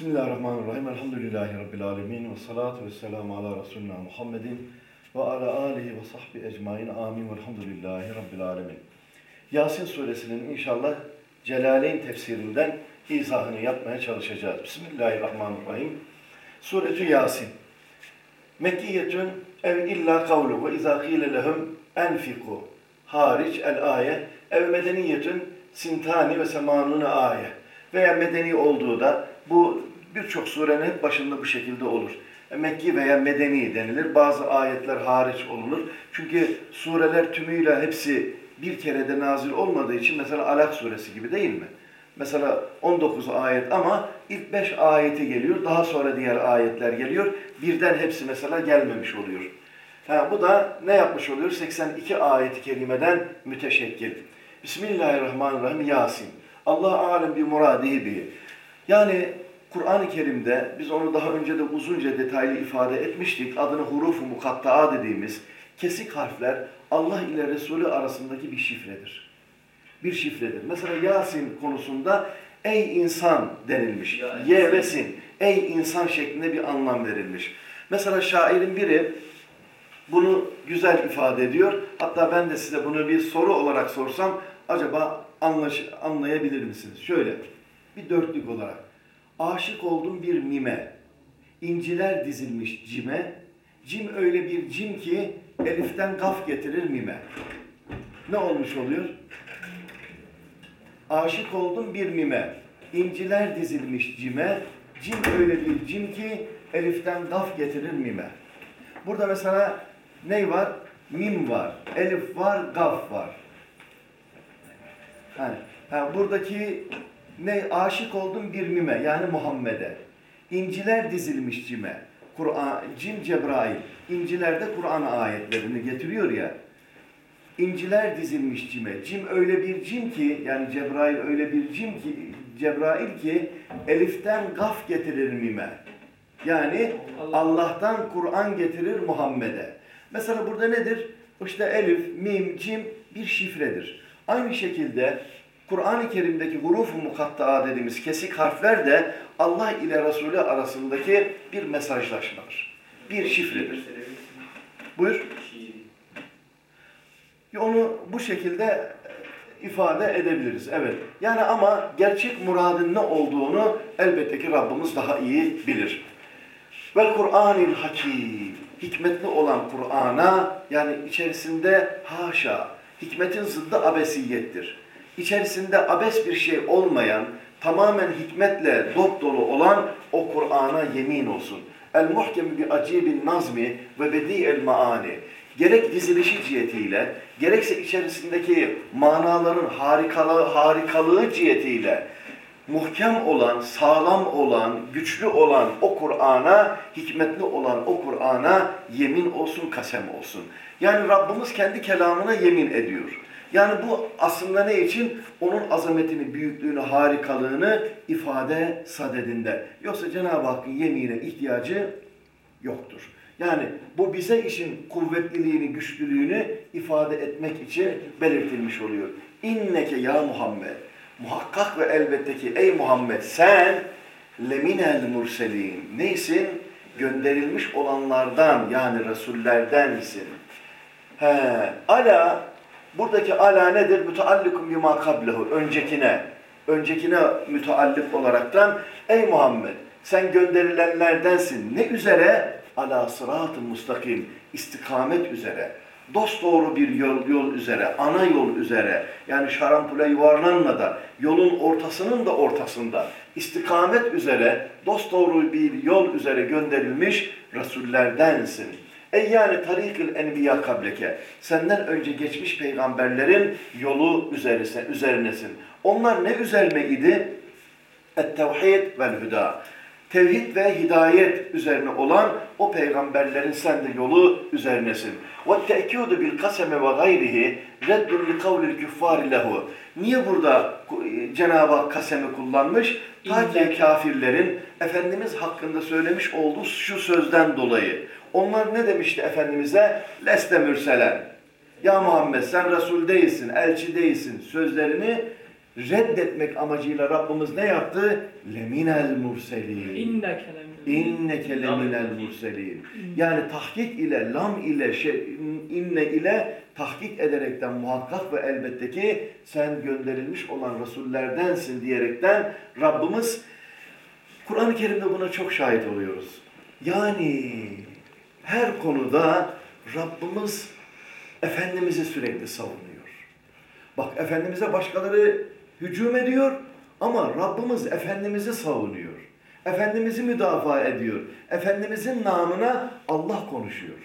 Bismillahirrahmanirrahim. Elhamdülillahi Rabbil alemin. Ve salatu ve selamu ala Resulina Muhammedin ve ala alihi ve sahbi ecmain. Amin. Velhamdülillahi Rabbil alemin. Yasin suresinin inşallah Celaleyn tefsirinden izahını yapmaya çalışacağız. Bismillahirrahmanirrahim. Suretü Yasin. Mekkiyetün ev illa kavlu ve izâ khîle lehum enfiku hariç el ayet ev medeniyetün sintani ve semanuna ayet veya medeni olduğu da bu birçok surenin hep başında bu şekilde olur. E, Mekki veya medeni denilir. Bazı ayetler hariç olunur. Çünkü sureler tümüyle hepsi bir kerede nazil olmadığı için mesela Alak suresi gibi değil mi? Mesela 19 ayet ama ilk 5 ayeti geliyor. Daha sonra diğer ayetler geliyor. Birden hepsi mesela gelmemiş oluyor. Ha, bu da ne yapmış oluyor? 82 ayeti kerimeden müteşekkil. Bismillahirrahmanirrahim. Yasin. Allah alem bir muradihi bi. Yani Kur'an-ı Kerim'de biz onu daha önce de uzunca detaylı ifade etmiştik. Adını huruf-u mukatta'a dediğimiz kesik harfler Allah ile Resulü arasındaki bir şifredir. Bir şifredir. Mesela Yasin konusunda ey insan denilmiş. Ye ve sin. Ey insan şeklinde bir anlam verilmiş. Mesela şairin biri bunu güzel ifade ediyor. Hatta ben de size bunu bir soru olarak sorsam acaba anlaş, anlayabilir misiniz? Şöyle bir dörtlük olarak. Aşık oldum bir mime, inciler dizilmiş cime, cim öyle bir cim ki eliften gaf getirir mime. Ne olmuş oluyor? Aşık oldum bir mime, inciler dizilmiş cime, cim öyle bir cim ki eliften gaf getirir mime. Burada mesela ne var? Mim var, elif var, gaf var. Yani, ha, buradaki ne aşık oldum bir mime yani Muhammed'e. İnciler dizilmiş cime. Kur'an, cim Cebrail. İncilerde Kur'an ayetlerini getiriyor ya. İnciler dizilmiş cime. Cim öyle bir cim ki yani Cebrail öyle bir cim ki Cebrail ki eliften gaf getirir mime. Yani Allah'tan Kur'an getirir Muhammed'e. Mesela burada nedir? İşte elif, mim, cim bir şifredir. Aynı şekilde Kur'an-ı Kerim'deki huruf-u mukatta'a dediğimiz kesik harfler de Allah ile Resulü arasındaki bir mesajlaşmadır. Bir şifredir. Buyur. Onu bu şekilde ifade edebiliriz. Evet. Yani ama gerçek muradın ne olduğunu elbette ki Rabbimiz daha iyi bilir. Vel Kur'anil hakim. Hikmetli olan Kur'an'a yani içerisinde haşa, hikmetin zıddı abesiyettir içerisinde abes bir şey olmayan, tamamen hikmetle dop dolu olan o Kur'an'a yemin olsun. El muhkem bi acibin nazmi ve bedi el maani. Gerek dizilişi cihetiyle, gerekse içerisindeki manaların harikalığı, harikalığı cihetiyle muhkem olan, sağlam olan, güçlü olan o Kur'an'a, hikmetli olan o Kur'an'a yemin olsun, kasem olsun. Yani Rabbimiz kendi kelamına yemin ediyor. Yani bu aslında ne için? Onun azametini, büyüklüğünü, harikalığını ifade sadedinde. Yoksa Cenab-ı Hakk'ın yemine ihtiyacı yoktur. Yani bu bize işin kuvvetliliğini, güçlülüğünü ifade etmek için belirtilmiş oluyor. İnneke ya Muhammed. Muhakkak ve elbette ki ey Muhammed sen leminel murselin. Neysin? Gönderilmiş olanlardan yani Resullerdensin. He, ala Buradaki ala nedir? Müteallikum bima kablehu. Öncekine. Öncekine müteallik olaraktan ey Muhammed sen gönderilenlerdensin. Ne üzere? Ala sırat-ı mustakim. istikamet üzere. Dost doğru bir yol, yol üzere, ana yol üzere. Yani şarampule yuvarlanma da yolun ortasının da ortasında istikamet üzere, dost doğru bir yol üzere gönderilmiş Resullerdensin. Ey yani tarikil enbiya kableke. Senden önce geçmiş peygamberlerin yolu üzerine, üzerinesin. Onlar ne üzerine idi? Et-tevhid vel hüda. Tevhid ve hidayet üzerine olan o peygamberlerin sen de yolu üzerinesin. Ve gayrihi reddun li kavlil küffari lehu. Niye burada Cenab-ı Hak kasemi kullanmış? Ta ki kafirlerin Efendimiz hakkında söylemiş olduğu şu sözden dolayı. Onlar ne demişti Efendimiz'e? Leste mürselen. Ya Muhammed sen Resul değilsin, elçi değilsin sözlerini reddetmek amacıyla Rabbimiz ne yaptı? Leminel murselin. İnneke leminel. Murselin. Yani tahkik ile, lam ile, şey, inne ile tahkik ederekten muhakkak ve elbette ki sen gönderilmiş olan Resullerdensin diyerekten Rabbimiz Kur'an-ı Kerim'de buna çok şahit oluyoruz. Yani her konuda Rabbimiz Efendimiz'i sürekli savunuyor. Bak Efendimiz'e başkaları hücum ediyor ama Rabbimiz Efendimiz'i savunuyor. Efendimiz'i müdafaa ediyor. Efendimiz'in namına Allah konuşuyor.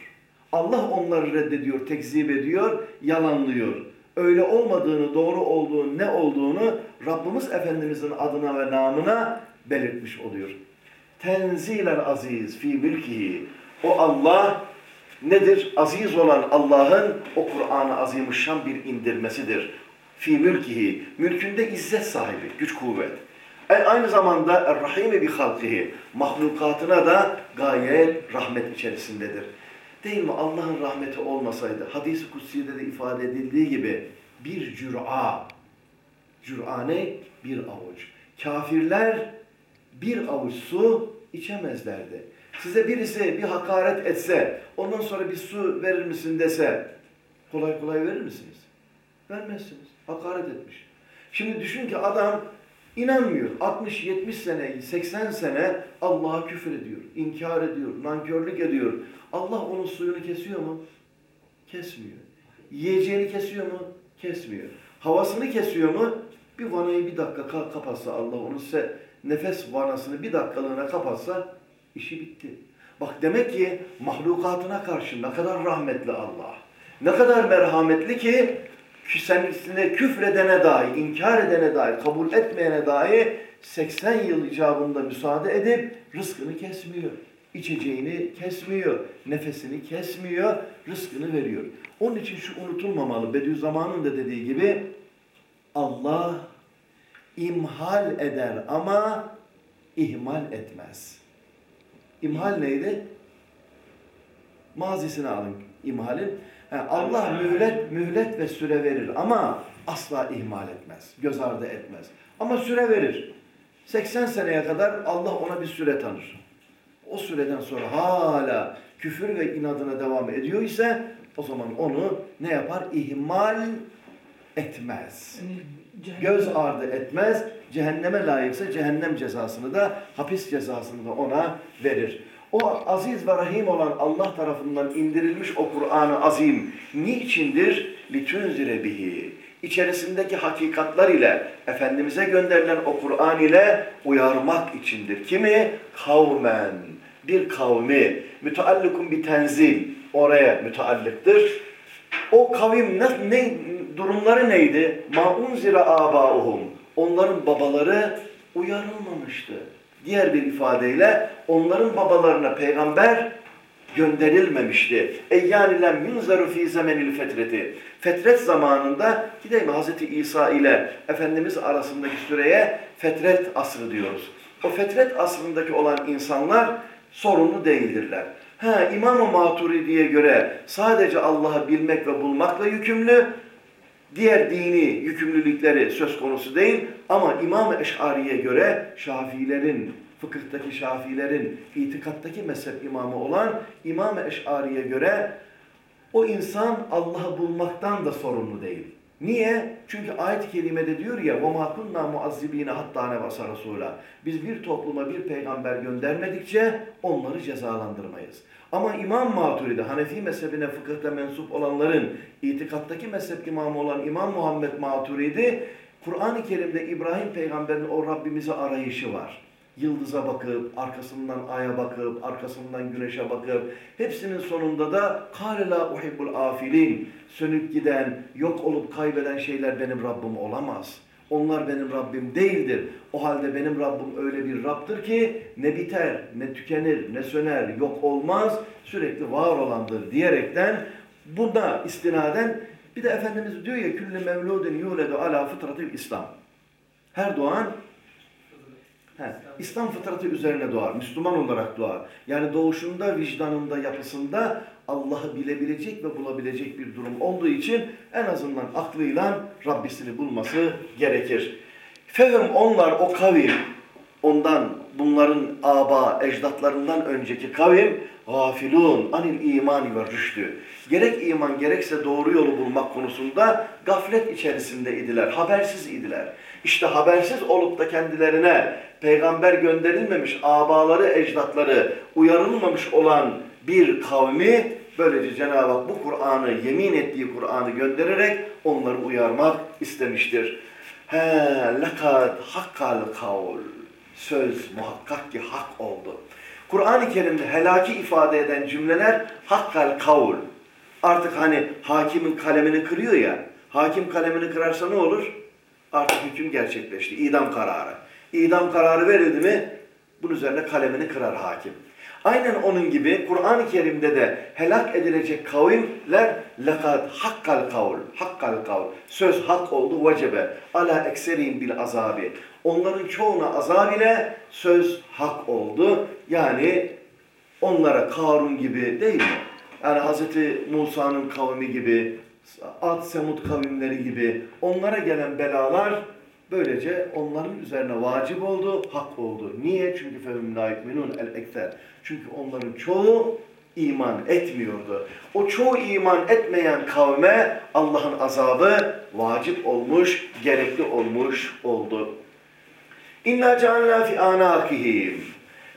Allah onları reddediyor, tekzip ediyor, yalanlıyor. Öyle olmadığını, doğru olduğunu, ne olduğunu Rabbimiz Efendimiz'in adına ve namına belirtmiş oluyor. Tenzilen aziz fi mülkihi. O Allah nedir? Aziz olan Allah'ın o Kur'an-ı Azimuşşan bir indirmesidir. Fi mülkihi. Mülkünde izzet sahibi, güç kuvvet. E, aynı zamanda Er-Rahimi bi halkihi. Mahlukatına da gayet rahmet içerisindedir. Değil mi? Allah'ın rahmeti olmasaydı, hadis-i kutsi'de de ifade edildiği gibi bir cür'a, cür'a ne? Bir avuç. Kafirler bir avuç su içemezlerdi. Size birisi bir hakaret etse, ondan sonra bir su verir misin dese, kolay kolay verir misiniz? Vermezsiniz. Hakaret etmiş. Şimdi düşün ki adam inanmıyor. 60-70 sene, 80 sene Allah'a küfür ediyor, inkar ediyor, nankörlük ediyor. Allah onun suyunu kesiyor mu? Kesmiyor. Yiyeceğini kesiyor mu? Kesmiyor. Havasını kesiyor mu? Bir vanayı bir dakika ka- kapatsa Allah onun nefes vanasını bir dakikalığına kapatsa işi bitti. Bak demek ki mahlukatına karşı ne kadar rahmetli Allah. Ne kadar merhametli ki kendisine küfredene dahi, inkar edene dahi, kabul etmeyene dahi 80 yıl icabında müsaade edip rızkını kesmiyor. İçeceğini kesmiyor, nefesini kesmiyor, rızkını veriyor. Onun için şu unutulmamalı. Bediüzzaman'ın da dediği gibi Allah imhal eder ama ihmal etmez. İmhal neydi? Mazisini alın imhalin. Ha, Allah mühlet, mühlet ve süre verir ama asla ihmal etmez. Göz ardı etmez. Ama süre verir. 80 seneye kadar Allah ona bir süre tanır. O süreden sonra hala küfür ve inadına devam ediyor ise o zaman onu ne yapar? İhmal etmez. Yani Göz ardı etmez. Cehenneme layıksa cehennem cezasını da hapis cezasını da ona verir. O aziz ve rahim olan Allah tarafından indirilmiş o Kur'an-ı Azim niçindir? Litünzire bihi. İçerisindeki hakikatlar ile Efendimiz'e gönderilen o Kur'an ile uyarmak içindir. Kimi? Kavmen. Bir kavmi. Müteallikun bir tenzil. Oraya müteallıktır. O kavim ne, ne durumları neydi? Ma unzira abauhum. Onların babaları uyarılmamıştı. Diğer bir ifadeyle onların babalarına peygamber gönderilmemişti. E yani lem yunzaru fi zemenil fetreti. Fetret zamanında mi Hazreti İsa ile Efendimiz arasındaki süreye fetret asrı diyoruz. O fetret asrındaki olan insanlar sorumlu değildirler. Ha, İmam-ı Maturidi'ye göre sadece Allah'ı bilmek ve bulmakla yükümlü, diğer dini yükümlülükleri söz konusu değil ama İmam-ı Eş'ari'ye göre Şafiilerin, fıkıhtaki Şafiilerin, itikattaki mezhep imamı olan İmam-ı Eş'ari'ye göre o insan Allah'ı bulmaktan da sorumlu değil. Niye? Çünkü ayet-i kerimede diyor ya وَمَا كُنَّا مُعَذِّب۪ينَ حَتَّى نَبَسَ رَسُولًا Biz bir topluma bir peygamber göndermedikçe onları cezalandırmayız. Ama İmam Maturidi, Hanefi mezhebine fıkıhta mensup olanların itikattaki mezhep imamı olan İmam Muhammed Maturidi, Kur'an-ı Kerim'de İbrahim peygamberin o Rabbimizi arayışı var. Yıldıza bakıp, arkasından aya bakıp, arkasından güneşe bakıp, hepsinin sonunda da قَالَ لَا اُحِبُّ الْآفِلِينَ Sönüp giden, yok olup kaybeden şeyler benim Rabbim olamaz. Onlar benim Rabbim değildir. O halde benim Rabbim öyle bir Rabb'dır ki ne biter, ne tükenir, ne söner, yok olmaz, sürekli var olandır diyerekten buna istinaden bir de Efendimiz diyor ya küllü mevludin yuledu ala fıtratil İslam. Her doğan He, İslam fıtratı üzerine doğar, Müslüman olarak doğar. Yani doğuşunda, vicdanında, yapısında Allah'ı bilebilecek ve bulabilecek bir durum olduğu için en azından aklıyla Rabbisini bulması gerekir. Fehim onlar o kavim, ondan bunların aba, ecdatlarından önceki kavim gafilun anil imani ve rüştü. Gerek iman gerekse doğru yolu bulmak konusunda gaflet içerisinde idiler, habersiz idiler. İşte habersiz olup da kendilerine peygamber gönderilmemiş abaları, ecdatları uyarılmamış olan bir kavmi böylece Cenab-ı Hak bu Kur'an'ı, yemin ettiği Kur'an'ı göndererek onları uyarmak istemiştir. He, lekad hakkal kavl. Söz muhakkak ki hak oldu. Kur'an-ı Kerim'de helaki ifade eden cümleler hakkal kavl. Artık hani hakimin kalemini kırıyor ya, hakim kalemini kırarsa ne olur? Artık hüküm gerçekleşti, idam kararı. İdam kararı verildi mi, bunun üzerine kalemini kırar hakim. Aynen onun gibi Kur'an-ı Kerim'de de helak edilecek kavimler lekad hakkal kavl, hakkal kavl. Söz hak oldu vecebe. Ala ekserin bil azabi. Onların çoğuna azab ile söz hak oldu. Yani onlara Karun gibi değil mi? Yani Hz. Musa'nın kavmi gibi, Ad Semud kavimleri gibi onlara gelen belalar böylece onların üzerine vacip oldu, hak oldu. Niye? Çünkü fehum la el ekser. Çünkü onların çoğu iman etmiyordu. O çoğu iman etmeyen kavme Allah'ın azabı vacip olmuş, gerekli olmuş oldu. İnna cealna fi anakihim.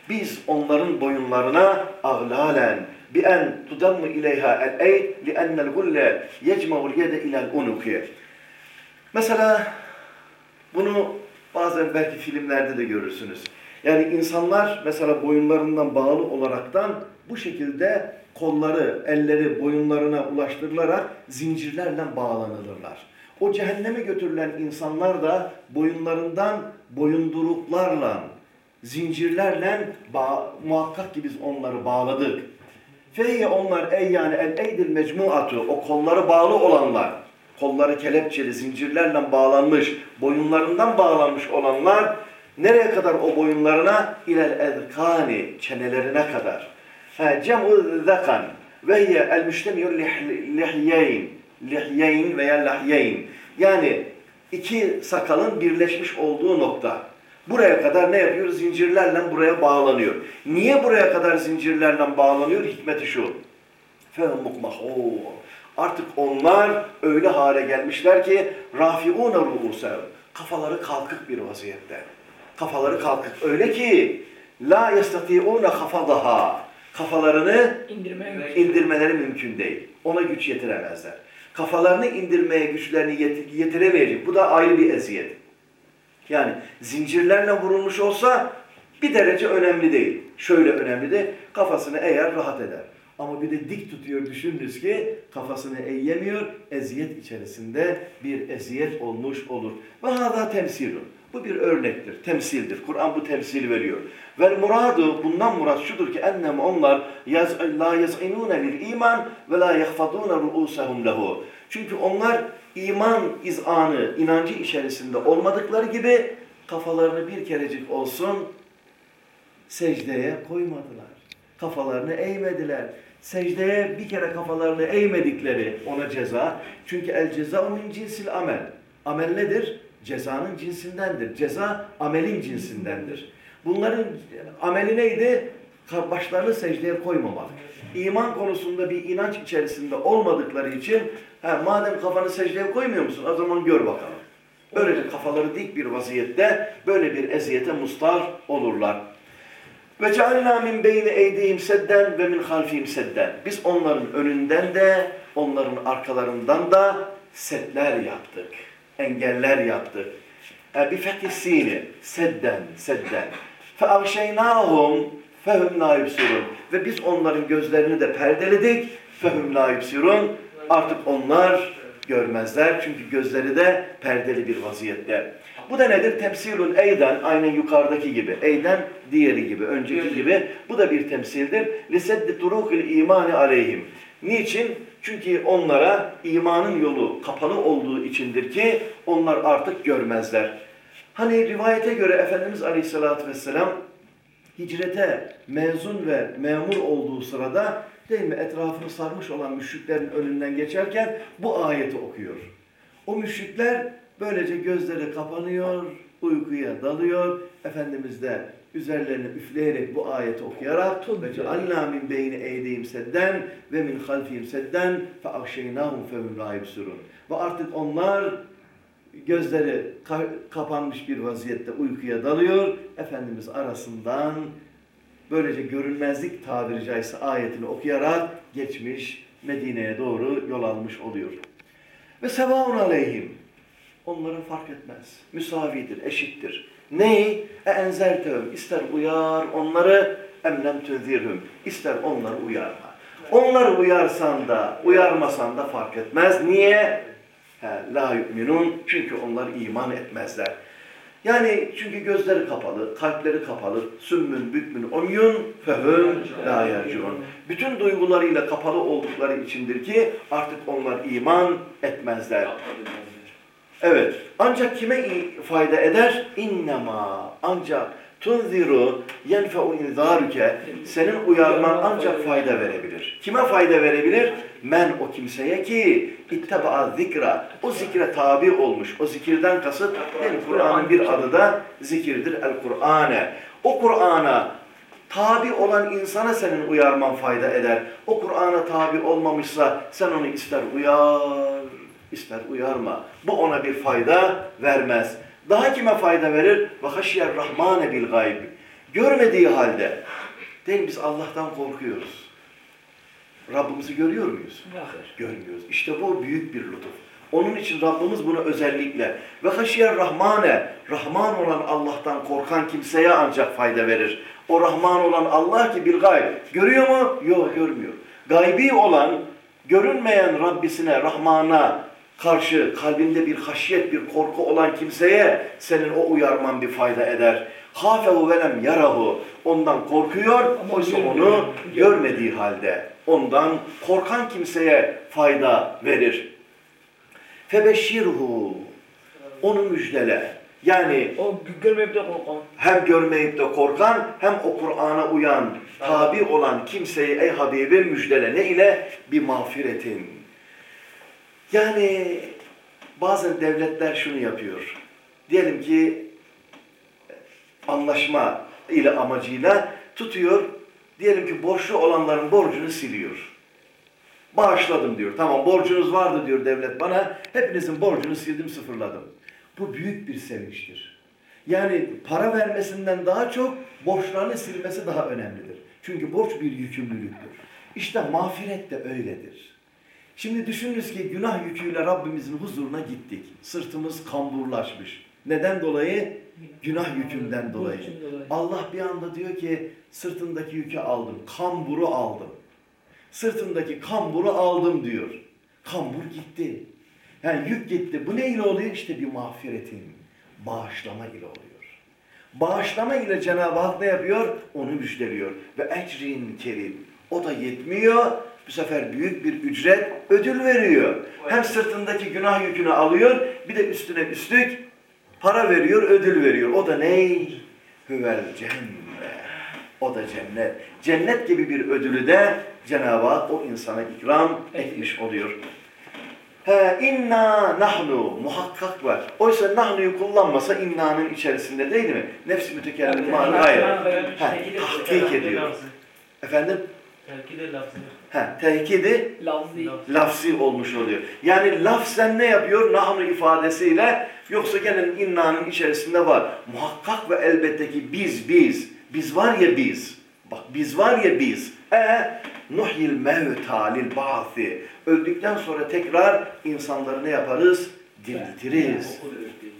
Biz onların boyunlarına ağlalen bi en tudammu ileyha el eyd li ennel gulle yecma'ul yede ilel unuki. Mesela bunu bazen belki filmlerde de görürsünüz. Yani insanlar mesela boyunlarından bağlı olaraktan bu şekilde kolları, elleri boyunlarına ulaştırılarak zincirlerle bağlanılırlar. O cehenneme götürülen insanlar da boyunlarından boyunduruklarla, zincirlerle muhakkak ki biz onları bağladık. Feyye onlar ey yani el eydil mecmuatu o kolları bağlı olanlar, kolları kelepçeli zincirlerle bağlanmış, boyunlarından bağlanmış olanlar nereye kadar o boyunlarına? İlel ezkani çenelerine kadar. Ha, cem'u zekan ve hiye el müştemiyul lihyeyn lihyeyn veya lahyeyn yani iki sakalın birleşmiş olduğu nokta. Buraya kadar ne yapıyor? Zincirlerle buraya bağlanıyor. Niye buraya kadar zincirlerle bağlanıyor? Hikmeti şu. فَهُمْ Artık onlar öyle hale gelmişler ki rafiuna ru'usev. Kafaları kalkık bir vaziyette. Kafaları kalkık. Öyle ki la yestati'une hafadaha. Kafalarını İndirmeye mümkün. indirmeleri mümkün değil. Ona güç yetiremezler. Kafalarını indirmeye güçlerini yet- yetiremeyecek. Bu da ayrı bir eziyet. Yani zincirlerle vurulmuş olsa bir derece önemli değil. Şöyle önemli de kafasını eğer rahat eder. Ama bir de dik tutuyor düşününüz ki kafasını eğyemiyor, eziyet içerisinde bir eziyet olmuş olur. Ve hâzâ temsilun. Bu bir örnektir, temsildir. Kur'an bu temsili veriyor. Ve muradu bundan murat şudur ki ennem onlar yaz, la yaz'inûne lil iman ve la yahfadûne ru'ûsehum lehu. Çünkü onlar iman izanı, inancı içerisinde olmadıkları gibi kafalarını bir kerecik olsun secdeye koymadılar. Kafalarını eğmediler. Secdeye bir kere kafalarını eğmedikleri ona ceza. Çünkü el ceza min cinsil amel. Amel nedir? Cezanın cinsindendir. Ceza amelin cinsindendir. Bunların ameli neydi? Başlarını secdeye koymamak. İman konusunda bir inanç içerisinde olmadıkları için ha, madem kafanı secdeye koymuyor musun o zaman gör bakalım. Böylece kafaları dik bir vaziyette böyle bir eziyete mustar olurlar. Ve cealna min beyni eydihim sedden ve min halfihim sedden. Biz onların önünden de onların arkalarından da setler yaptık. Engeller yaptık. E, bi fethissini sedden sedden. Fe avşeynahum fehum la yubsirun. Ve biz onların gözlerini de perdeledik. Fehum la yubsirun. Artık onlar görmezler. Çünkü gözleri de perdeli bir vaziyette. Bu da nedir? Temsilun eyden, aynen yukarıdaki gibi. Eyden diğeri gibi, önceki gibi. Bu da bir temsildir. Liseddi turukil imani aleyhim. Niçin? Çünkü onlara imanın yolu kapalı olduğu içindir ki onlar artık görmezler. Hani rivayete göre Efendimiz Aleyhisselatü Vesselam hicrete mezun ve memur olduğu sırada değil mi etrafını sarmış olan müşriklerin önünden geçerken bu ayeti okuyor. O müşrikler böylece gözleri kapanıyor, uykuya dalıyor. Efendimiz de üzerlerine üfleyerek bu ayeti okuyarak ve cealna min beyni eydihim sedden ve min halfihim sedden fe akşeynahum fehum la. Ve artık onlar gözleri ka- kapanmış bir vaziyette uykuya dalıyor. Efendimiz arasından böylece görünmezlik tabiri caizse ayetini okuyarak geçmiş Medine'ye doğru yol almış oluyor. Ve sevaun aleyhim. Onlara fark etmez. Müsavidir, eşittir. Ney? E enzertehum. İster uyar onları emlem tünzirhum. İster onları uyarma. Onları uyarsan da, uyarmasan da fark etmez. Niye? He, la yu'minun. Çünkü onlar iman etmezler. Yani çünkü gözleri kapalı, kalpleri kapalı, sümmün, bükmün, omyun, fehüm, la yerciun. Bütün duygularıyla kapalı oldukları içindir ki artık onlar iman etmezler. Evet. Ancak kime fayda eder? İnnema. Ancak tunziru yenfe'u inzaruke. Senin uyarman ancak fayda verebilir. Kime fayda verebilir? Men o kimseye ki itteba zikra. O zikre tabi olmuş. O zikirden kasıt? Kur'an'ın bir adı da zikirdir. El Kur'ane. O Kur'an'a tabi olan insana senin uyarman fayda eder. O Kur'an'a tabi olmamışsa sen onu ister uyar, ister uyarma. Bu ona bir fayda vermez. Daha kime fayda verir? Ve haşyer rahmane bil gayb. Görmediği halde. Değil? Biz Allah'tan korkuyoruz. Rabbimizi görüyor muyuz? Görmüyoruz. İşte bu büyük bir lütuf. Onun için Rabbimiz bunu özellikle ve haşiyer rahmane, Rahman olan Allah'tan korkan kimseye ancak fayda verir. O Rahman olan Allah ki bil gayb. Görüyor mu? Yok görmüyor. Gaybi olan, görünmeyen Rabbisine, Rahman'a karşı kalbinde bir haşiyet, bir korku olan kimseye senin o uyarman bir fayda eder. Hafehu velem yarahu. Ondan korkuyor, oysa onu görmediği halde ondan korkan kimseye fayda verir. Febeşşirhu. Onu müjdele. Yani O görmeyip de korkan. hem görmeyip de korkan hem o Kur'an'a uyan, tabi olan kimseyi ey Habibi müjdele. Ne ile? Bir mağfiretin. Yani bazen devletler şunu yapıyor. Diyelim ki anlaşma ile amacıyla tutuyor. Diyelim ki borçlu olanların borcunu siliyor. Bağışladım diyor. Tamam borcunuz vardı diyor devlet bana. Hepinizin borcunu sildim sıfırladım. Bu büyük bir sevinçtir. Yani para vermesinden daha çok borçlarını silmesi daha önemlidir. Çünkü borç bir yükümlülüktür. İşte mağfiret de öyledir. Şimdi düşününüz ki günah yüküyle Rabbimizin huzuruna gittik. Sırtımız kamburlaşmış. Neden dolayı? Günah yükünden dolayı. Allah bir anda diyor ki sırtındaki yükü aldım, kamburu aldım. Sırtındaki kamburu aldım diyor. Kambur gitti. Yani yük gitti. Bu ne ile oluyor? İşte bir mağfiretin, bağışlama ile oluyor. Bağışlama ile Cenab-ı Hak ne yapıyor? Onu müjdeliyor. Ve ecrin kerim. O da yetmiyor. Bu sefer büyük bir ücret, ödül veriyor. Hem sırtındaki günah yükünü alıyor, bir de üstüne üstlük para veriyor, ödül veriyor. O da ney? Hüvel cennet. O da cennet. Cennet gibi bir ödülü de Cenab-ı Hak o insana ikram etmiş oluyor. He, inna nahnu muhakkak var. Oysa nahnu'yu kullanmasa inna'nın içerisinde değil mi? Nefsi mütekellim var. Hayır. He, tahkik ediyor. Efendim? Telkide lafzı. He, tehkidi Lafzi. lafzi olmuş oluyor. Yani lafzen ne yapıyor? Nahnu ifadesiyle yoksa gene inna'nın içerisinde var. Muhakkak ve elbette ki biz biz. Biz var ya biz. Bak biz var ya biz. E nuhyil mevta lil ba'thi. Öldükten sonra tekrar insanları ne yaparız? Diriltiriz.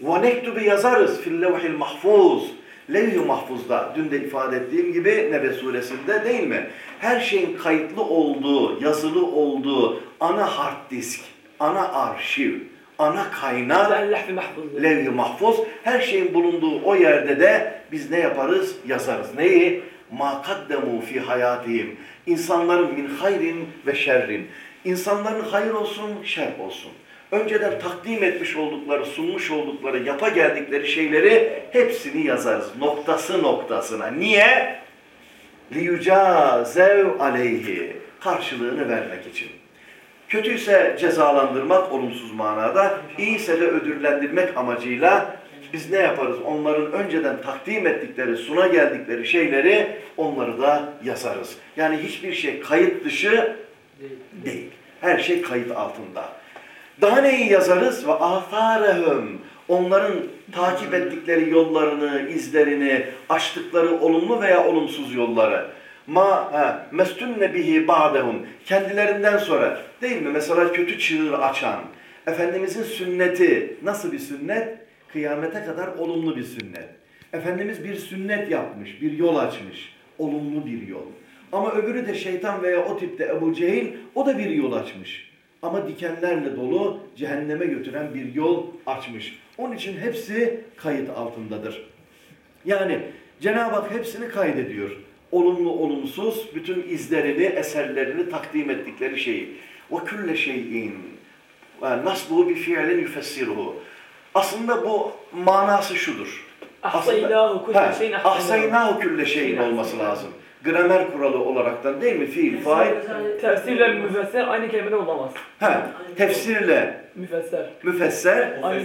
Ve nektubu yazarız fil levhil mahfuz. Levh-i mahfuzda, dün de ifade ettiğim gibi Nebe suresinde değil mi? Her şeyin kayıtlı olduğu, yazılı olduğu ana hard disk, ana arşiv, ana kaynak, Allah mahfuz. levh-i mahfuz, her şeyin bulunduğu o yerde de biz ne yaparız? Yazarız. Neyi? مَا قَدَّمُوا فِي hayatihim. İnsanların min hayrin ve şerrin. İnsanların hayır olsun, şer olsun. Önceden takdim etmiş oldukları, sunmuş oldukları, yapa geldikleri şeyleri hepsini yazarız. Noktası noktasına. Niye? لِيُجَازَوْ aleyhi. karşılığını vermek için. Kötüyse cezalandırmak olumsuz manada, iyiyse de ödüllendirmek amacıyla biz ne yaparız? Onların önceden takdim ettikleri, suna geldikleri şeyleri onları da yazarız. Yani hiçbir şey kayıt dışı değil. Her şey kayıt altında. Daha neyi yazarız? Ve atharehum. Onların takip ettikleri yollarını, izlerini, açtıkları olumlu veya olumsuz yolları. Ma mestunne bihi ba'dehum. Kendilerinden sonra değil mi? Mesela kötü çığır açan. Efendimizin sünneti nasıl bir sünnet? Kıyamete kadar olumlu bir sünnet. Efendimiz bir sünnet yapmış, bir yol açmış. Olumlu bir yol. Ama öbürü de şeytan veya o tipte Ebu Cehil, o da bir yol açmış Ama dikenlerle dolu, cehenneme götüren bir yol açmış. Onun için hepsi kayıt altındadır. Yani Cenab-ı Hak hepsini kaydediyor. Olumlu, olumsuz, bütün izlerini, eserlerini takdim ettikleri şeyi. وَكُلَّ şeyin nasbuhu bir fiilin yufessiruhu. Aslında bu manası şudur. Ahsaynâhu kulle He, şeyin ahsaynâhu. ahsaynâhu külle şeyin olması lazım. Gramer kuralı olaraktan değil mi? Fiil, fail. Tefsirle müfesser aynı kelimede olamaz. He, tefsirle Müfesser. müfesser. Aynı,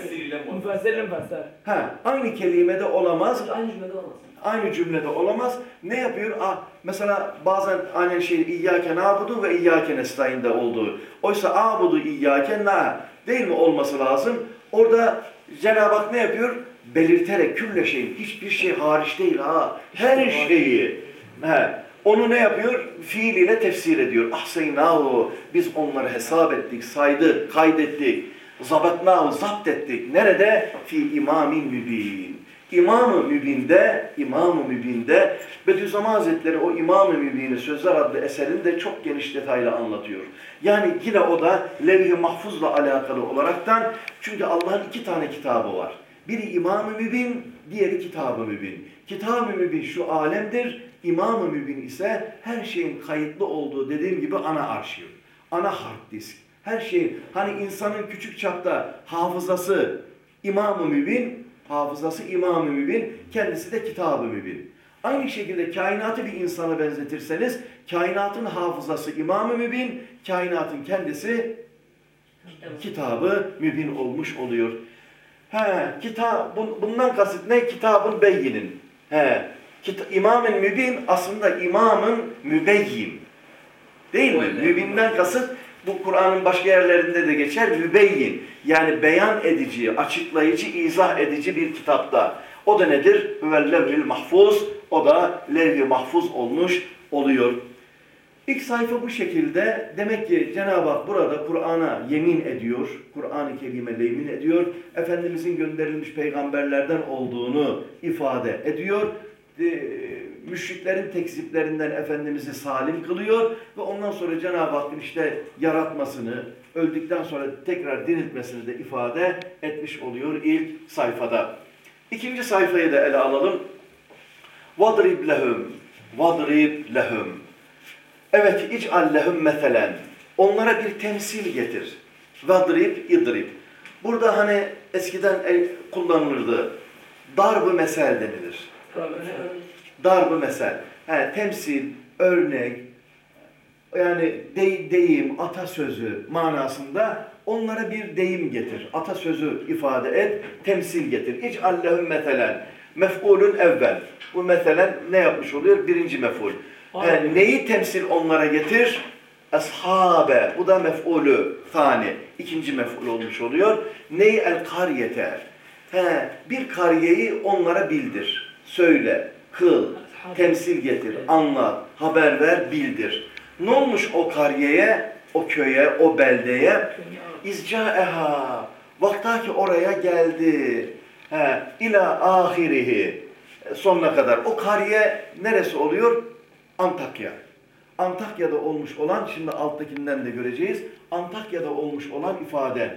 müfesserle müfesser. He, aynı kelimede olamaz. Aynı cümlede olmasın. Aynı cümlede olamaz. Ne yapıyor? Ah, mesela bazen aynen şey İyyâke nâbudu ve İyyâke nestaîn'de olduğu. Oysa âbudu İyyâke nâ değil mi olması lazım? Orada Cenab-ı Hak ne yapıyor? Belirterek külle şeyin, hiçbir şey hariç değil ha. Her şeyi. He. Onu ne yapıyor? Fiil ile tefsir ediyor. Ahseynâhu. Biz onları hesap ettik, saydık, kaydettik. Zabatnâhu, zapt ettik. Nerede? Fi imamin mübin. İmam-ı Mübin'de, İmam-ı Mübin'de Bediüzzaman Hazretleri o İmam-ı Mübin'i Sözler adlı eserinde çok geniş detaylı anlatıyor. Yani yine o da levh-i mahfuzla alakalı olaraktan çünkü Allah'ın iki tane kitabı var. Biri İmam-ı Mübin, diğeri Kitab-ı Mübin. Kitab-ı Mübin şu alemdir, İmam-ı Mübin ise her şeyin kayıtlı olduğu dediğim gibi ana arşiv, ana hard disk. Her şeyin, hani insanın küçük çapta hafızası İmam-ı Mübin, hafızası İmam-ı Mübin, kendisi de Kitab-ı Mübin. Aynı şekilde kainatı bir insana benzetirseniz, kainatın hafızası İmam-ı Mübin, kainatın kendisi Kitabı Mübin olmuş oluyor. He, kitap, bun- bundan kasıt ne? Kitabın beyinin. He, İmamın Mübin aslında İmamın Mübeyyin. Değil mi? Öyle. Mübinden kasıt bu Kur'an'ın başka yerlerinde de geçer mübeyyin. Yani beyan edici, açıklayıcı, izah edici bir kitapta. O da nedir? Vel levhil mahfuz. O da levh-i mahfuz olmuş oluyor. İlk sayfa bu şekilde. Demek ki Cenab-ı Hak burada Kur'an'a yemin ediyor. Kur'an-ı Kerim'e yemin ediyor. Efendimizin gönderilmiş peygamberlerden olduğunu ifade ediyor Ee, müşriklerin tekziplerinden Efendimiz'i salim kılıyor ve ondan sonra Cenab-ı Hakk'ın işte yaratmasını, öldükten sonra tekrar diriltmesini de ifade etmiş oluyor ilk sayfada. İkinci sayfayı da ele alalım. وَضْرِبْ لَهُمْ وَضْرِبْ لَهُمْ Evet, ic'al lehum meselen. Onlara bir temsil getir. Vadrib, idrib. Burada hani eskiden el kullanılırdı. Darb-ı mesel denilir. Darb-ı mesel. Yani temsil, örnek, yani de- deyim, atasözü manasında onlara bir deyim getir. Atasözü ifade et, temsil getir. İc'al lehum meselen. Mef'ulün evvel. Bu meselen ne yapmış oluyor? Birinci mef'ul. Yani neyi temsil onlara getir? Eshabe. Bu da mef'ulü thani. İkinci mef'ul olmuş oluyor. Neyi el kariyete? He, bir kariyeyi onlara bildir. Söyle, kıl, temsil getir, anlat, haber ver, bildir. Ne olmuş o kariyeye, o köye, o beldeye? İzcaeha. Vaktaki oraya geldi. He, ila ahirihi. Sonuna kadar. O kariye neresi oluyor? Antakya. Antakya'da olmuş olan, şimdi alttakinden de göreceğiz. Antakya'da olmuş olan ifade.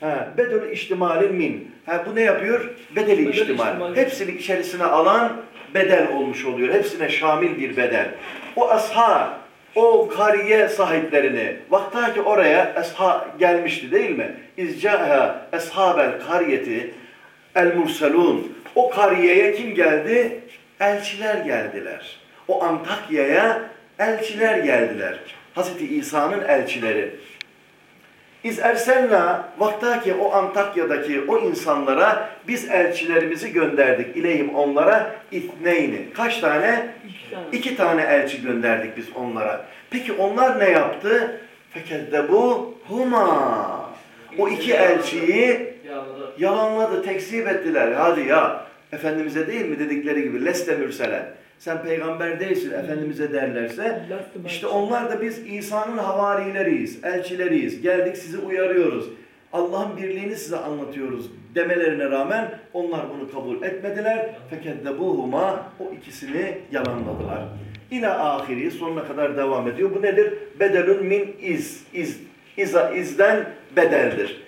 Ha, bedel iştimalin min. Ha, bu ne yapıyor? Bedeli Bedel iştimal. Hepsini içerisine alan bedel olmuş oluyor. Hepsine şamil bir bedel. O asha, o kariye sahiplerini, vaktaki oraya esha gelmişti değil mi? İzcaha eshabel kariyeti el murselun. O kariyeye kim geldi? Elçiler geldiler. O Antakya'ya elçiler geldiler. Hazreti İsa'nın elçileri. İz erselna vaktaki o Antakya'daki o insanlara biz elçilerimizi gönderdik. İleyhim onlara itneyni. Kaç tane? İki tane. İki tane elçi gönderdik biz onlara. Peki onlar ne yaptı? Fekezzebu huma. O iki elçiyi yalanladı, tekzip ettiler. Hadi ya, Efendimiz'e değil mi dedikleri gibi leste mürselen. Sen peygamber değilsin, Efendimiz'e derlerse işte onlar da biz İsa'nın havarileriyiz, elçileriyiz. Geldik sizi uyarıyoruz. Allah'ın birliğini size anlatıyoruz demelerine rağmen onlar bunu kabul etmediler. Fekeddebuhuma o ikisini yalanladılar. İla ahiri sonuna kadar devam ediyor. Bu nedir? Bedelun min iz. iz iza, izden bedeldir.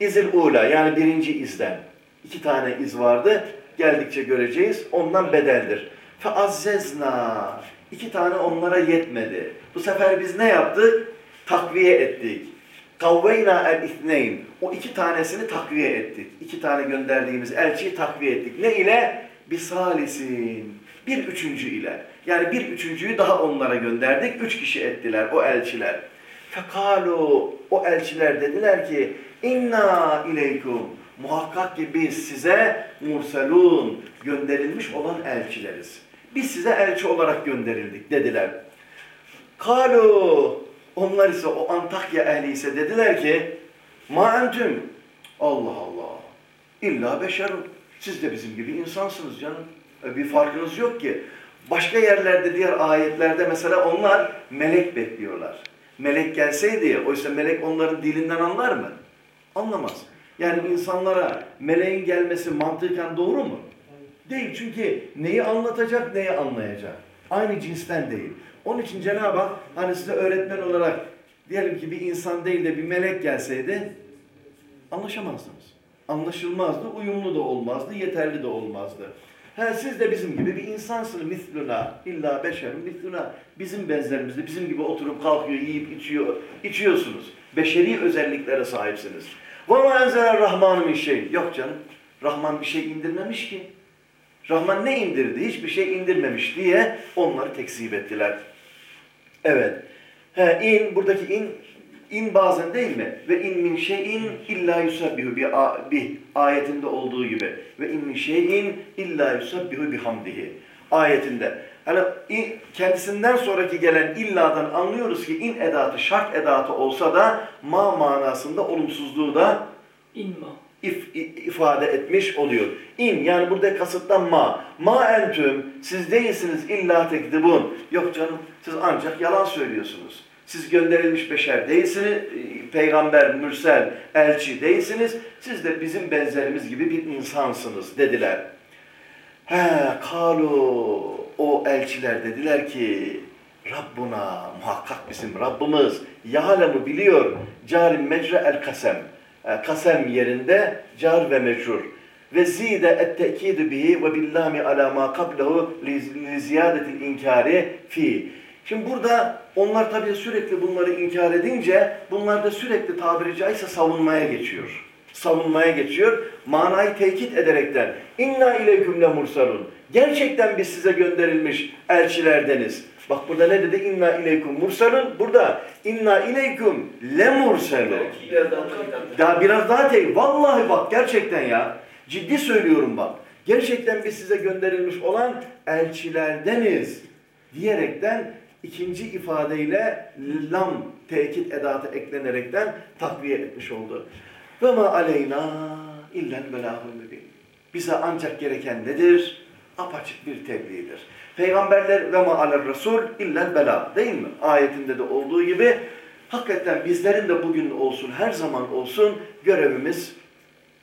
İzil ula yani birinci izden. İki tane iz vardı. Geldikçe göreceğiz. Ondan bedeldir. Feazzezna. İki tane onlara yetmedi. Bu sefer biz ne yaptık? Takviye ettik. Kavveyna el. O iki tanesini takviye ettik. İki tane gönderdiğimiz elçiyi takviye ettik. Ne ile? Bir salisin. Bir üçüncü ile. Yani bir üçüncüyü daha onlara gönderdik. Üç kişi ettiler o elçiler. Fekalu o elçiler dediler ki inna ileykum muhakkak ki biz size murselun gönderilmiş olan elçileriz. Biz size elçi olarak gönderildik dediler. Kalu onlar ise o Antakya ehli ise dediler ki ma entüm Allah Allah illa beşerun siz de bizim gibi insansınız canım. E, Bir farkınız yok ki. Başka yerlerde diğer ayetlerde mesela onlar melek bekliyorlar. Melek gelseydi oysa melek onların dilinden anlar mı? Anlamaz. Yani insanlara meleğin gelmesi mantıken doğru mu? Değil çünkü neyi anlatacak, neyi anlayacak. Aynı cinsten değil. Onun için Cenab-ı Hak hani size öğretmen olarak diyelim ki bir insan değil de bir melek gelseydi anlaşamazdınız. Anlaşılmazdı, uyumlu da olmazdı, yeterli de olmazdı. Ha, siz de bizim gibi bir insansınız misluna, illa beşerun misluna. Bizim benzerimizde, bizim gibi oturup kalkıyor, yiyip içiyor, içiyorsunuz. Beşeri özelliklere sahipsiniz. وَمَا اَنْزَلَ الرَّحْمَانُ مِنْ şey. Yok canım, Rahman bir şey indirmemiş ki. Rahman ne indirdi? Hiçbir şey indirmemiş diye onları tekzip ettiler. Evet. He, in, buradaki in, in bazen değil mi? Ve in min şeyin illa yusabbihu bi, bi ayetinde olduğu gibi. Ve in min şeyin illa yusabbihu bihamdihi. Ayetinde. Hani in, kendisinden sonraki gelen illadan anlıyoruz ki in edatı şart edatı olsa da ma manasında olumsuzluğu da İnma. İf, ifade etmiş oluyor. İn yani burada kasıttan ma. Ma entüm siz değilsiniz illa tekdibun. Yok canım siz ancak yalan söylüyorsunuz. Siz gönderilmiş beşer değilsiniz, e, peygamber, mürsel, elçi değilsiniz. Siz de bizim benzerimiz gibi bir insansınız dediler. He kalu o elçiler dediler ki Rabbuna muhakkak bizim Rabbimiz yâlemu biliyor carim mecre el kasem. E, Kasem yerinde car ve meçhur. Ve zide et tekidu bihi ve billami ala ma qablehu li ziyadetil inkari fi. Şimdi burada onlar tabii sürekli bunları inkar edince bunlar da sürekli tabiri caizse savunmaya geçiyor. Savunmaya geçiyor. Manayı tekit ederekten inna ileyküm le mursalun. Gerçekten biz size gönderilmiş elçilerdeniz. Bak burada ne dedi? İnna ileyküm mursalun. Burada inna ileyküm le daha Daha biraz daha tek. Vallahi bak gerçekten ya. Ciddi söylüyorum bak. Gerçekten biz size gönderilmiş olan elçilerdeniz. Diyerekten ikinci ifadeyle lam tekit edatı eklenerekten takviye etmiş oldu. Ve ma aleyna illel belâhul mübin. Bize ancak gereken nedir? Apaçık bir tebliğdir. Peygamberler ve ma alel rasul illel bela değil mi? Ayetinde de olduğu gibi hakikaten bizlerin de bugün olsun, her zaman olsun görevimiz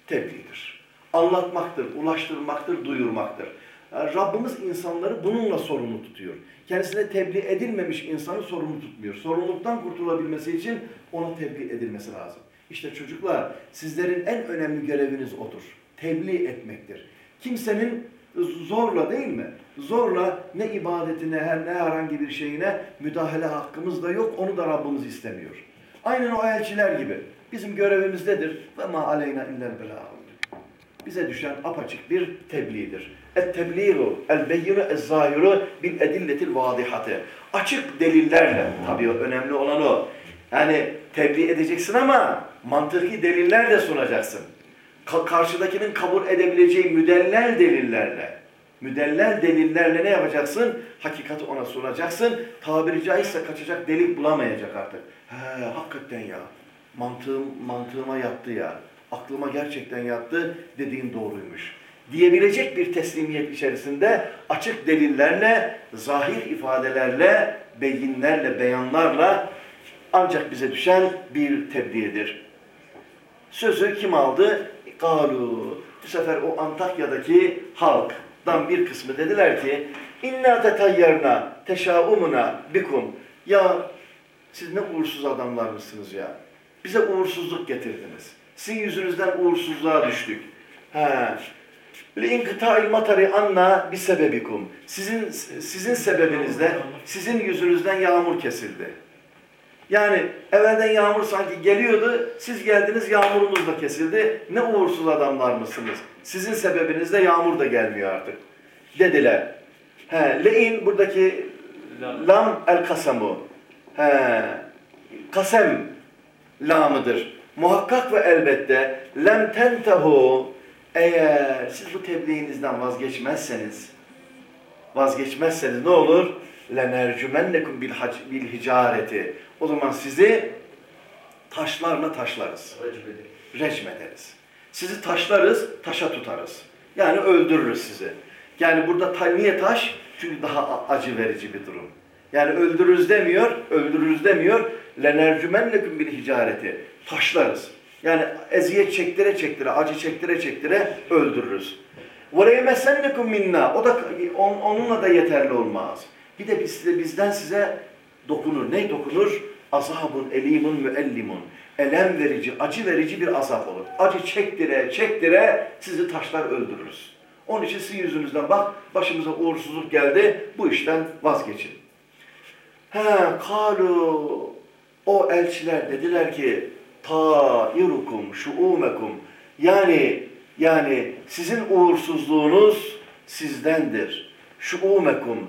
tebliğdir. Anlatmaktır, ulaştırmaktır, duyurmaktır. Yani Rabbimiz insanları bununla sorumlu tutuyor. Kendisine tebliğ edilmemiş insanı sorumlu tutmuyor. Sorumluluktan kurtulabilmesi için ona tebliğ edilmesi lazım. İşte çocuklar sizlerin en önemli göreviniz odur. Tebliğ etmektir. Kimsenin zorla değil mi? Zorla ne ibadetine hem ne herhangi bir şeyine müdahale hakkımız da yok. Onu da Rabbimiz istemiyor. Aynen o elçiler gibi. Bizim görevimiz nedir? Ve ma aleyna illel belâhu. bize düşen apaçık bir tebliğdir. Et-tebliğu, el-beyyinu, ez-zahiru bil edilletil vadihati. Açık delillerle, tabii o önemli olan o. Yani tebliğ edeceksin ama mantıki deliller de sunacaksın. Ka- karşıdakinin kabul edebileceği müdellel delillerle, müdellel delillerle ne yapacaksın? Hakikati ona sunacaksın. Tabiri caizse kaçacak delik bulamayacak artık. He, hakikaten ya. Mantığım, mantığıma yattı ya. Aklıma gerçekten yattı. Dediğin doğruymuş. Diyebilecek bir teslimiyet içerisinde açık delillerle, zahir ifadelerle, beyinlerle, beyanlarla ancak bize düşen bir tebliğdir. Sözü kim aldı? Galu. Bu sefer o Antakya'daki halktan bir kısmı dediler ki İnna tetayyarna teşaumuna bikum. Ya siz ne uğursuz adamlar mısınız ya? Bize uğursuzluk getirdiniz. Sizin yüzünüzden uğursuzluğa düştük. He. لِاِنْقِتَاءِ الْمَطَرِ anna bir sebebikum. Sizin, sizin sebebinizle, sizin yüzünüzden yağmur kesildi. Yani evvelden yağmur sanki geliyordu, siz geldiniz yağmurunuz da kesildi. Ne uğursuz adamlar mısınız? Sizin sebebinizle yağmur da gelmiyor artık. Dediler. He, le'in buradaki lam el kasamu. He, kasem lamıdır. Muhakkak ve elbette lem tentehu eğer siz bu tebliğinizden vazgeçmezseniz vazgeçmezseniz ne olur? Lenercümennekum bil hicareti. O zaman sizi taşlarla taşlarız. Recm ederiz. Sizi taşlarız, taşa tutarız. Yani öldürürüz sizi. Yani burada ta, niye taş? Çünkü daha a- acı verici bir durum. Yani öldürürüz demiyor, öldürürüz demiyor. Lenercümennekum bil hicareti. Taşlarız. Yani eziyet çektire çektire, acı çektire çektire öldürürüz. وَلَيْمَسَنَّكُمْ minna. O da on, onunla da yeterli olmaz. Bir de biz, bizden size dokunur. Ne dokunur? Azabun elimun müellimun. Elem verici, acı verici bir azap olur. Acı çektire, çektire sizi taşlar öldürürüz. Onun için sizin yüzünüzden bak başımıza uğursuzluk geldi. Bu işten vazgeçin. He, kalu o elçiler dediler ki ta irukum şuumekum yani yani sizin uğursuzluğunuz sizdendir. Şuumekum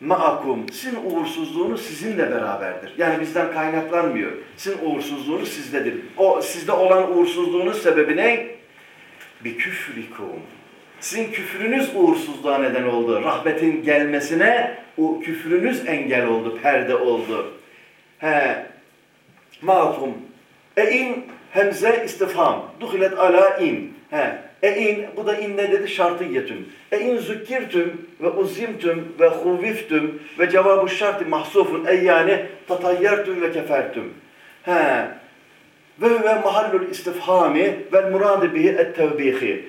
maakum sizin uğursuzluğunuz sizinle beraberdir. Yani bizden kaynaklanmıyor. Sizin uğursuzluğunuz sizdedir. O sizde olan uğursuzluğunuz sebebi ne? Bir küfrikum. Sizin küfrünüz uğursuzluğa neden oldu. Rahmetin gelmesine o küfrünüz engel oldu, perde oldu. He. Ma'kum. E in hemze istifham. Duhilet ala in. He. E in bu da in ne dedi? Şartiyetüm. E in zükkirtüm ve uzimtüm ve huviftüm ve cevabı şartı mahsufun. E yani tatayyertüm ve kefertüm. He. Ve ve mahallül istifhami ve murad bihi et tevbihi.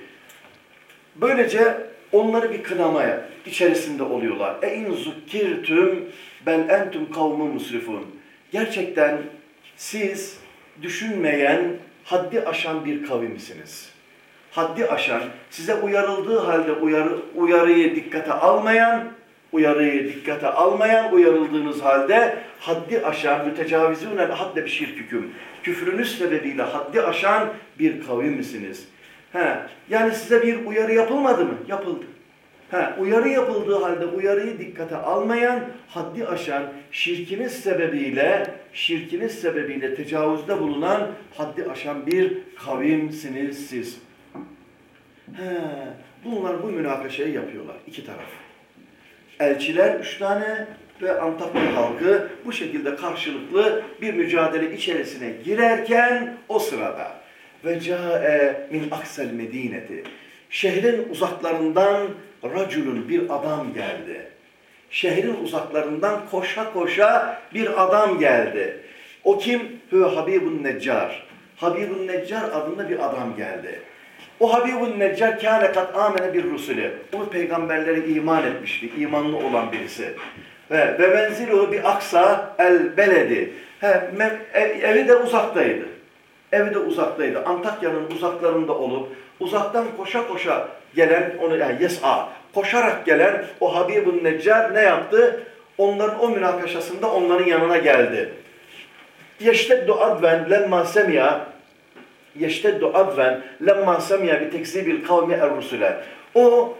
Böylece onları bir kınamaya içerisinde oluyorlar. E in zukkirtüm bel entum kavmu musrifun. Gerçekten siz düşünmeyen, haddi aşan bir kavimsiniz. Haddi aşan, size uyarıldığı halde uyarı, uyarıyı dikkate almayan, uyarıyı dikkate almayan, uyarıldığınız halde haddi aşan, mütecavizûnel hadde bir şirküküm. Küfrünüz sebebiyle haddi aşan bir kavimsiniz. He, yani size bir uyarı yapılmadı mı? Yapıldı. He, uyarı yapıldığı halde uyarıyı dikkate almayan, haddi aşan, şirkiniz sebebiyle, şirkiniz sebebiyle tecavüzde bulunan, haddi aşan bir kavimsiniz siz. Bunlar bu münakaşayı yapıyorlar, iki taraf. Elçiler üç tane ve Antakya halkı bu şekilde karşılıklı bir mücadele içerisine girerken o sırada ve cae min aksel medineti şehrin uzaklarından raculun bir adam geldi. Şehrin uzaklarından koşa koşa bir adam geldi. O kim? Hü Habibun Neccar. Habibun Neccar adında bir adam geldi. O Habibun Neccar kâne kat amene bir rusuli. O peygamberlere iman etmişti, imanlı olan birisi. Ve ve benzilu bir aksa el beledi. He, me- ev- evi de uzaktaydı. Evi de uzaktaydı. Antakya'nın uzaklarında olup uzaktan koşa koşa gelen onu yani yes'a koşarak gelen o Habibun Neccar ne yaptı? Onların o münakaşasında onların yanına geldi. Yeşteddu adven lemma semi'a yeşteddu adven lemma semiye bi tekzibil kavmi er-rusule. O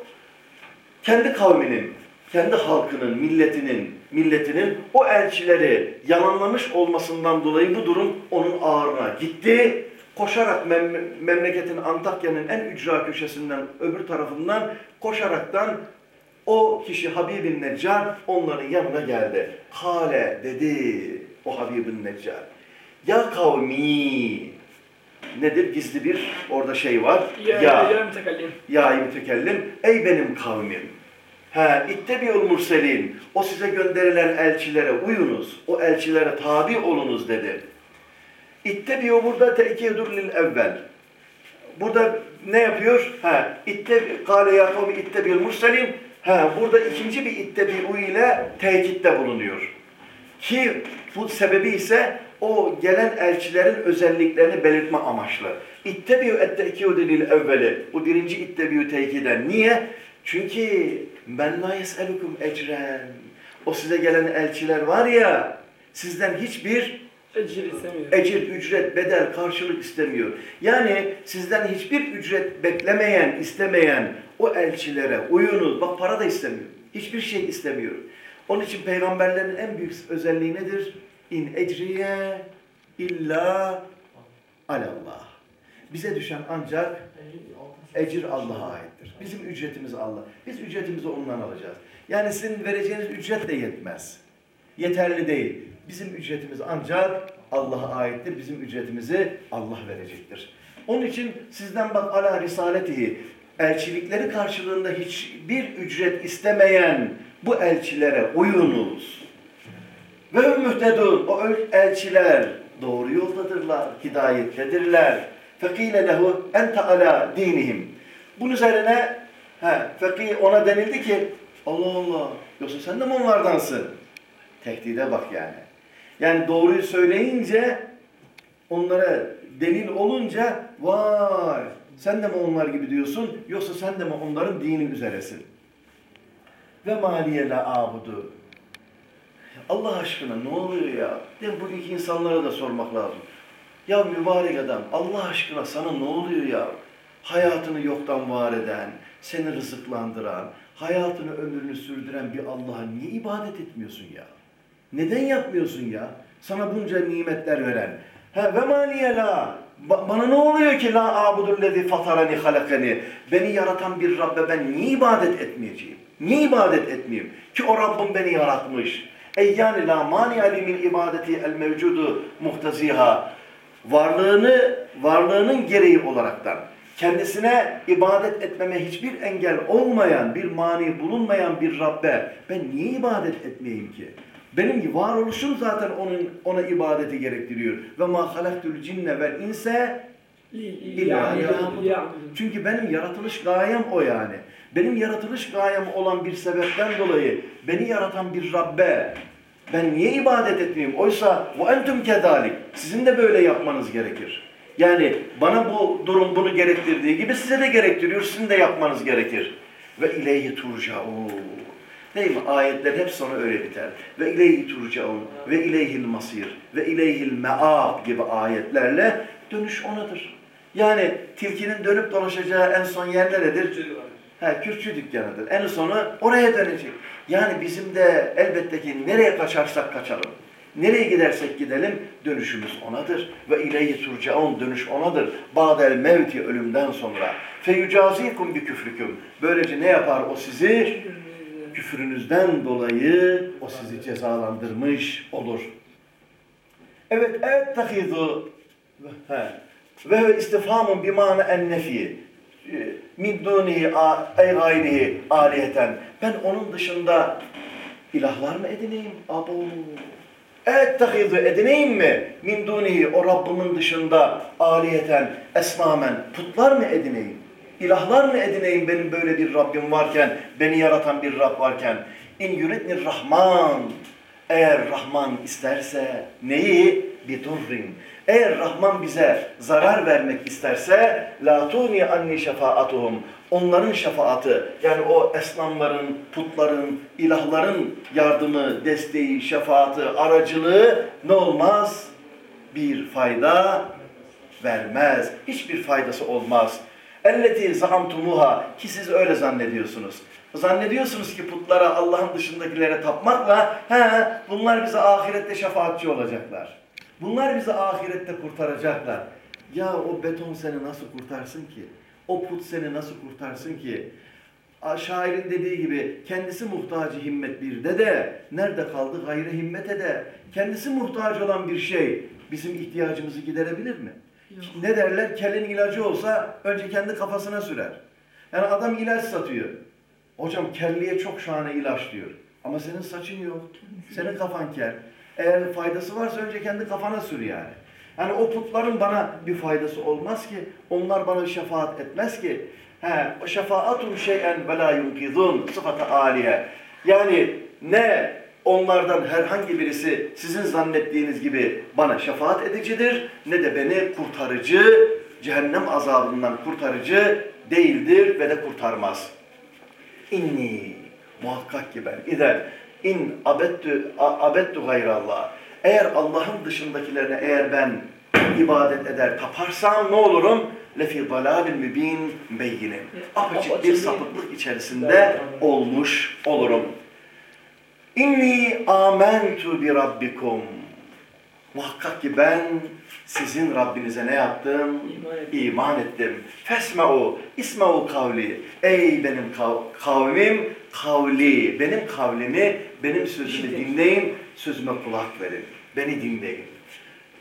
kendi kavminin, kendi halkının, milletinin, milletinin o elçileri yalanlamış olmasından dolayı bu durum onun ağrına gitti. Koşarak mem- memleketin Antakya'nın en ücra köşesinden öbür tarafından koşaraktan o kişi Habibin Neccar onların yanına geldi. Kale dedi o Habibin Neccar. Ya kavmi nedir? Gizli bir orada şey var. Ya, ya ya mütekellim. ya mütekellim, ey benim kavmim. He, ittebiul murselin. O size gönderilen elçilere uyunuz. O elçilere tabi olunuz dedi. İttebiu burada tekidur lil evvel. Burada ne yapıyor? He, itte kâle ya kavmi ittebiul murselin. He, burada ikinci bir ittebiu ile tekitte bulunuyor. Ki bu sebebi ise o gelen elçilerin özelliklerini belirtme amaçlı. İttebiu ettekiudu lil evveli. Bu birinci ittebiu tekiden. Niye? Çünkü men la yes'elukum ecren. O size gelen elçiler var ya, sizden hiçbir Ecir istemiyor. ecir, ücret, bedel, karşılık istemiyor. Yani sizden hiçbir ücret beklemeyen, istemeyen o elçilere uyunuz. Bak para da istemiyor. Hiçbir şey istemiyor. Onun için peygamberlerin en büyük özelliği nedir? İn ecriye illa alallah. Bize düşen ancak ecir Allah'a aittir. Bizim ücretimiz Allah. Biz ücretimizi ondan alacağız. Yani sizin vereceğiniz ücret de yetmez. Yeterli değil. Bizim ücretimiz ancak Allah'a aittir. Bizim ücretimizi Allah verecektir. Onun için sizden bak ala risaletihi elçilikleri karşılığında hiçbir ücret istemeyen bu elçilere uyunuz. Ve mühtedun o elçiler doğru yoldadırlar, hidayettedirler. Fekile lehu ente ala dinihim. Bunun üzerine he, fekih ona denildi ki Allah Allah yoksa sen de mi onlardansın? Tehdide bak yani. Yani doğruyu söyleyince onlara delil olunca vay sen de mi onlar gibi diyorsun yoksa sen de mi onların dini üzeresin? Ve maliye abudu. Allah aşkına ne oluyor ya? Değil mi? Bugünkü insanlara da sormak lazım. Ya mübarek adam Allah aşkına sana ne oluyor ya? Hayatını yoktan var eden, seni rızıklandıran, hayatını ömrünü sürdüren bir Allah'a niye ibadet etmiyorsun ya? Neden yapmıyorsun ya? Sana bunca nimetler veren. Ha ve maniye la. Ba- bana ne oluyor ki la abudullezi fatarani halakani. Beni yaratan bir Rabbe ben niye ibadet etmeyeceğim? Niye ibadet etmeyeyim? Ki o Rabbim beni yaratmış. Ey yani la mani ali min ibadeti el mevcudu muhtaziha. Varlığını, varlığının gereği olaraktan kendisine ibadet etmeme hiçbir engel olmayan, bir mani bulunmayan bir Rabbe ben niye ibadet etmeyeyim ki? Benim varoluşum zaten onun ona ibadeti gerektiriyor. Ve ma halaktul cinne vel inse İlla. Çünkü benim yaratılış gayem o yani. Benim yaratılış gayem olan bir sebepten dolayı beni yaratan bir Rabbe ben niye ibadet etmeyeyim? Oysa entüm kedalik. Sizin de böyle yapmanız gerekir. Yani bana bu durum bunu gerektirdiği gibi size de gerektiriyor. Sizin de yapmanız gerekir. Ve ileyhi turcaun. Değil mi? Ayetler hep sonra öyle biter. Ve ileyhi turcaun ve ileyhil masir ve ileyhil me'ab gibi ayetlerle dönüş onadır. Yani tilkinin dönüp dolaşacağı en son yer neredir? Ha, kürkçü dükkanıdır. En sonu oraya dönecek. Yani bizim de elbette ki nereye kaçarsak kaçalım. Nereye gidersek gidelim dönüşümüz onadır. Ve ileyhi turcaun dönüş onadır. Ba'del mevti ölümden sonra. Feyucazikum bi küfrüküm. Böylece ne yapar o sizi? Küfrünüzden dolayı o sizi cezalandırmış olur. Evet, evet tahidu ve istifhamun bi mana en nefi min dunihi a- ey gayrihi aliyeten. Ben onun dışında ilahlar mı edineyim? Abo. Evet tahidu edineyim mi? Min o Rabbimin dışında aliyeten esmamen putlar mı edineyim? İlahlar mı edineyim benim böyle bir Rabbim varken, beni yaratan bir Rab varken? İn yuridni Rahman. Eğer Rahman isterse neyi? Bidurrin. Eğer Rahman bize zarar vermek isterse la tuni anni şefaatuhum. Onların şefaati yani o esnamların, putların, ilahların yardımı, desteği, şefaati, aracılığı ne olmaz? Bir fayda vermez. Hiçbir faydası olmaz. Elleti zaamtumuha ki siz öyle zannediyorsunuz. Zannediyorsunuz ki putlara, Allah'ın dışındakilere tapmakla he, bunlar bize ahirette şefaatçi olacaklar. Bunlar bizi ahirette kurtaracaklar. Ya o beton seni nasıl kurtarsın ki? O put seni nasıl kurtarsın ki? Şairin dediği gibi kendisi muhtacı himmet bir de de nerede kaldı gayrı himmete de kendisi muhtaç olan bir şey bizim ihtiyacımızı giderebilir mi? Ne derler? Kelin ilacı olsa önce kendi kafasına sürer. Yani adam ilaç satıyor. Hocam kelliye çok şahane ilaç diyor. Ama senin saçın yok. Senin kafan kel. Eğer faydası varsa önce kendi kafana sür yani. Yani o putların bana bir faydası olmaz ki. Onlar bana şefaat etmez ki. He, şefaatun şeyen ve la yunkizun sıfatı aliye. Yani ne onlardan herhangi birisi sizin zannettiğiniz gibi bana şefaat edicidir ne de beni kurtarıcı, cehennem azabından kurtarıcı değildir ve de kurtarmaz. İnni muhakkak ki ben gider in abettü a- abettü gayrallah. Eğer Allah'ın dışındakilerine eğer ben ibadet eder taparsam ne olurum? Lefi dalalin mübin beyinin. Apaçık bir sapıklık içerisinde olmuş olurum. İnni amentu bi rabbikum. Muhakkak ki ben sizin Rabbinize ne yaptım? İman ettim. İman ettim. Fesma'u, isma'u kavli. Ey benim kav- kavmim, kavli. Benim kavlimi, benim sözümü dinleyin, sözüme kulak verin. Beni dinleyin.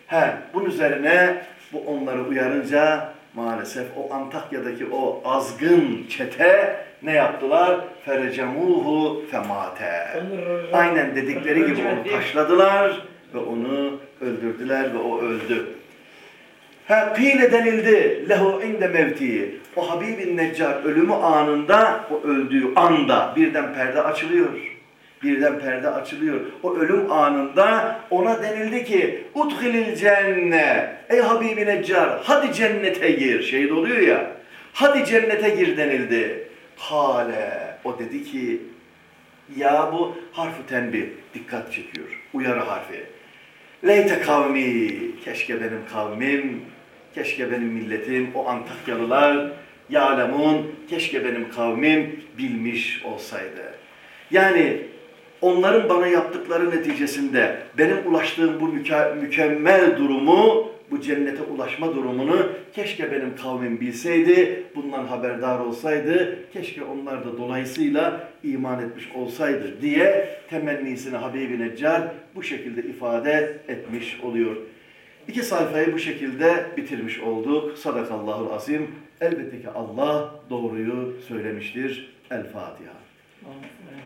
He, bunun üzerine bu onları uyarınca maalesef o Antakya'daki o azgın çete ne yaptılar? Ferecemuhu femate. Aynen dedikleri gibi onu taşladılar ve onu öldürdüler ve o öldü. Ha kıyle denildi lehu inde mevti. O Habibin Neccar ölümü anında, o öldüğü anda birden perde açılıyor. Birden perde açılıyor. O ölüm anında ona denildi ki Udhilil cenne. Ey Habibi Neccar hadi cennete gir. Şehit oluyor ya. Hadi cennete gir denildi. Kale. O dedi ki ya bu harfi tenbih dikkat çekiyor. Uyarı harfi. Leyte kavmi, keşke benim kavmim, keşke benim milletim, o Antakyalılar, yalemun, keşke benim kavmim bilmiş olsaydı. Yani onların bana yaptıkları neticesinde benim ulaştığım bu müke- mükemmel durumu, bu cennete ulaşma durumunu keşke benim kavmim bilseydi, bundan haberdar olsaydı, keşke onlar da dolayısıyla iman etmiş olsaydı diye temennisini Habibi Neccar bu şekilde ifade etmiş oluyor. İki sayfayı bu şekilde bitirmiş olduk. Sadakallahul azim. Elbette ki Allah doğruyu söylemiştir. El Fatiha.